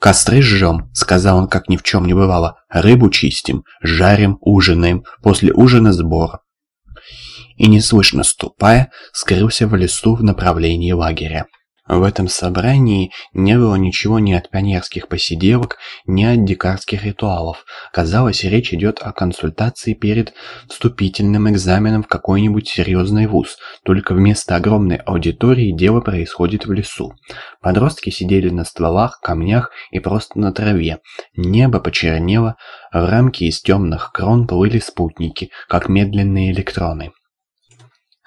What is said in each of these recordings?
«Костры жжем», — сказал он, как ни в чем не бывало. «Рыбу чистим, жарим, ужинаем, после ужина сбор». И неслышно ступая, скрылся в лесу в направлении лагеря. В этом собрании не было ничего ни от пионерских посиделок, ни от дикарских ритуалов. Казалось, речь идет о консультации перед вступительным экзаменом в какой-нибудь серьезный вуз, только вместо огромной аудитории дело происходит в лесу. Подростки сидели на стволах, камнях и просто на траве. Небо почернело, в рамке из темных крон плыли спутники, как медленные электроны.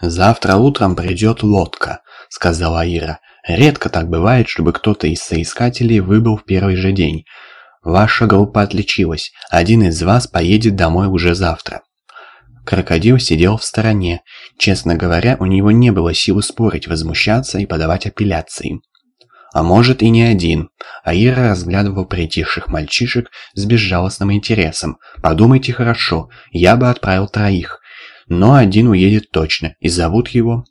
«Завтра утром придет лодка», — сказала Ира. Редко так бывает, чтобы кто-то из соискателей выбыл в первый же день. Ваша группа отличилась. Один из вас поедет домой уже завтра. Крокодил сидел в стороне. Честно говоря, у него не было силы спорить, возмущаться и подавать апелляции. А может и не один. Аира разглядывал притихших мальчишек с безжалостным интересом. Подумайте хорошо, я бы отправил троих. Но один уедет точно, и зовут его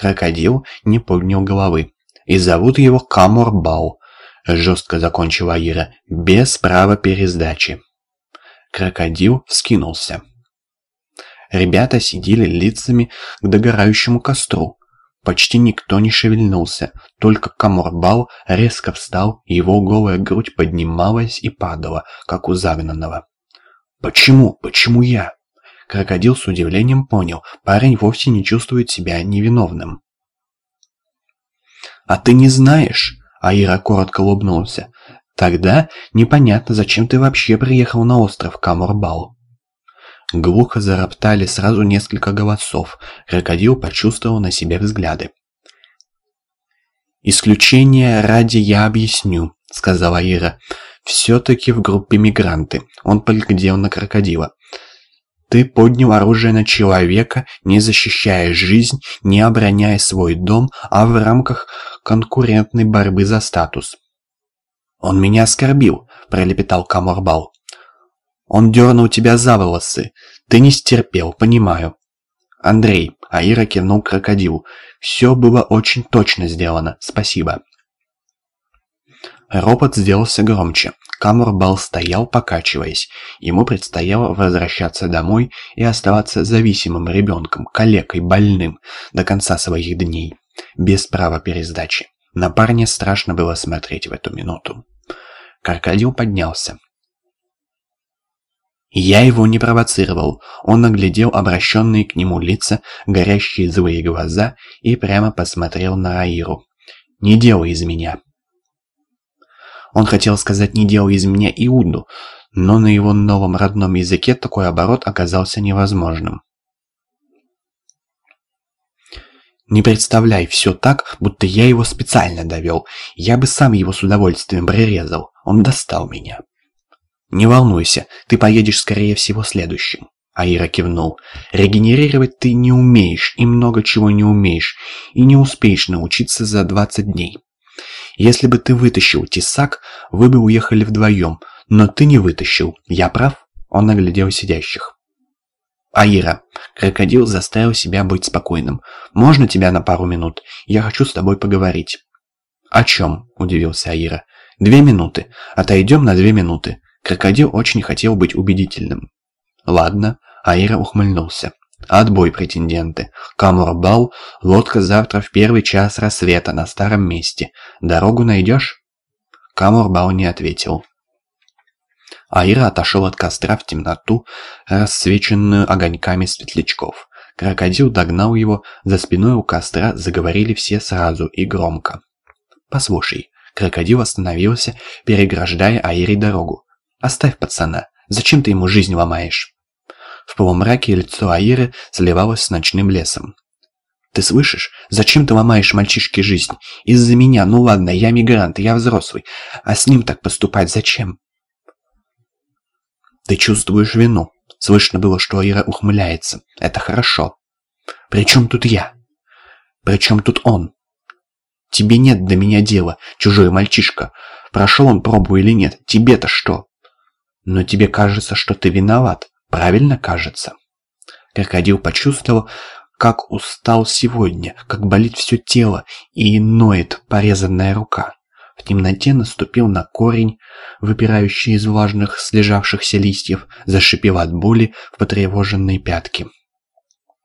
Крокодил не поднял головы. «И зовут его Каморбал», — жестко закончила Ира, — «без права пересдачи». Крокодил вскинулся. Ребята сидели лицами к догорающему костру. Почти никто не шевельнулся, только Каморбал резко встал, его голая грудь поднималась и падала, как у загнанного. «Почему? Почему я?» Крокодил с удивлением понял, парень вовсе не чувствует себя невиновным. «А ты не знаешь?» Аира коротко улыбнулся. «Тогда непонятно, зачем ты вообще приехал на остров Каморбал». Глухо зароптали сразу несколько голосов. Крокодил почувствовал на себе взгляды. «Исключение ради я объясню», — сказала Ира. «Все-таки в группе мигранты». Он поглядел на крокодила. Ты поднял оружие на человека, не защищая жизнь, не обороняя свой дом, а в рамках конкурентной борьбы за статус. «Он меня оскорбил», — пролепетал Каморбал. «Он дернул тебя за волосы. Ты не стерпел, понимаю». «Андрей», — Аира кивнул крокодилу, — «все было очень точно сделано, спасибо». Ропот сделался громче. Камурбал стоял, покачиваясь. Ему предстояло возвращаться домой и оставаться зависимым ребенком, калекой, больным, до конца своих дней, без права пересдачи. На парня страшно было смотреть в эту минуту. Крокодил поднялся. Я его не провоцировал. Он оглядел обращенные к нему лица, горящие злые глаза и прямо посмотрел на Аиру. «Не делай из меня. Он хотел сказать «не делай из меня Иуду», но на его новом родном языке такой оборот оказался невозможным. Не представляй все так, будто я его специально довел. Я бы сам его с удовольствием прирезал. Он достал меня. Не волнуйся, ты поедешь скорее всего следующим. Аира кивнул. «Регенерировать ты не умеешь и много чего не умеешь, и не успеешь научиться за 20 дней. Если бы ты вытащил тесак, вы бы уехали вдвоем, но ты не вытащил. Я прав?» Он оглядел сидящих. «Аира, крокодил заставил себя быть спокойным. Можно тебя на пару минут? Я хочу с тобой поговорить». «О чем?» – удивился Аира. «Две минуты. Отойдем на две минуты». Крокодил очень хотел быть убедительным. «Ладно», – Аира ухмыльнулся. Отбой, претенденты. Камурбал, лодка завтра в первый час рассвета на старом месте. Дорогу найдешь?» Камурбал не ответил. Аира отошел от костра в темноту, рассвеченную огоньками светлячков. Крокодил догнал его, за спиной у костра заговорили все сразу и громко. «Послушай». Крокодил остановился, переграждая Аире дорогу. «Оставь пацана. Зачем ты ему жизнь ломаешь?» В полумраке лицо Аиры сливалось с ночным лесом. «Ты слышишь? Зачем ты ломаешь мальчишке жизнь? Из-за меня, ну ладно, я мигрант, я взрослый. А с ним так поступать зачем?» «Ты чувствуешь вину». Слышно было, что Аира ухмыляется. «Это хорошо. При чем тут я? При чем тут он? Тебе нет до меня дела, чужой мальчишка. Прошел он пробу или нет, тебе-то что? Но тебе кажется, что ты виноват. Правильно кажется. Крокодил почувствовал, как устал сегодня, как болит все тело и ноет порезанная рука. В темноте наступил на корень, выпирающий из влажных слежавшихся листьев, зашипел от боли в потревоженные пятки.